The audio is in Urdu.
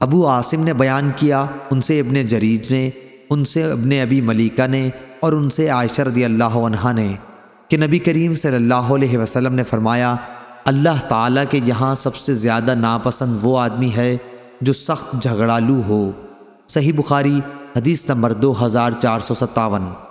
ابو عاصم نے بیان کیا، ان سے ابن جریج نے، ان سے ابن ابی ملیکہ نے اور ان سے عائشہ رضی اللہ عنہ نے کہ نبی کریم صلی اللہ علیہ وسلم نے فرمایا، اللہ تعالیٰ کے یہاں سب سے زیادہ ناپسند وہ آدمی ہے جو سخت جھگڑالو ہو۔ صحیح بخاری، حدیث نمبر دو ہزار چار سو ستاون۔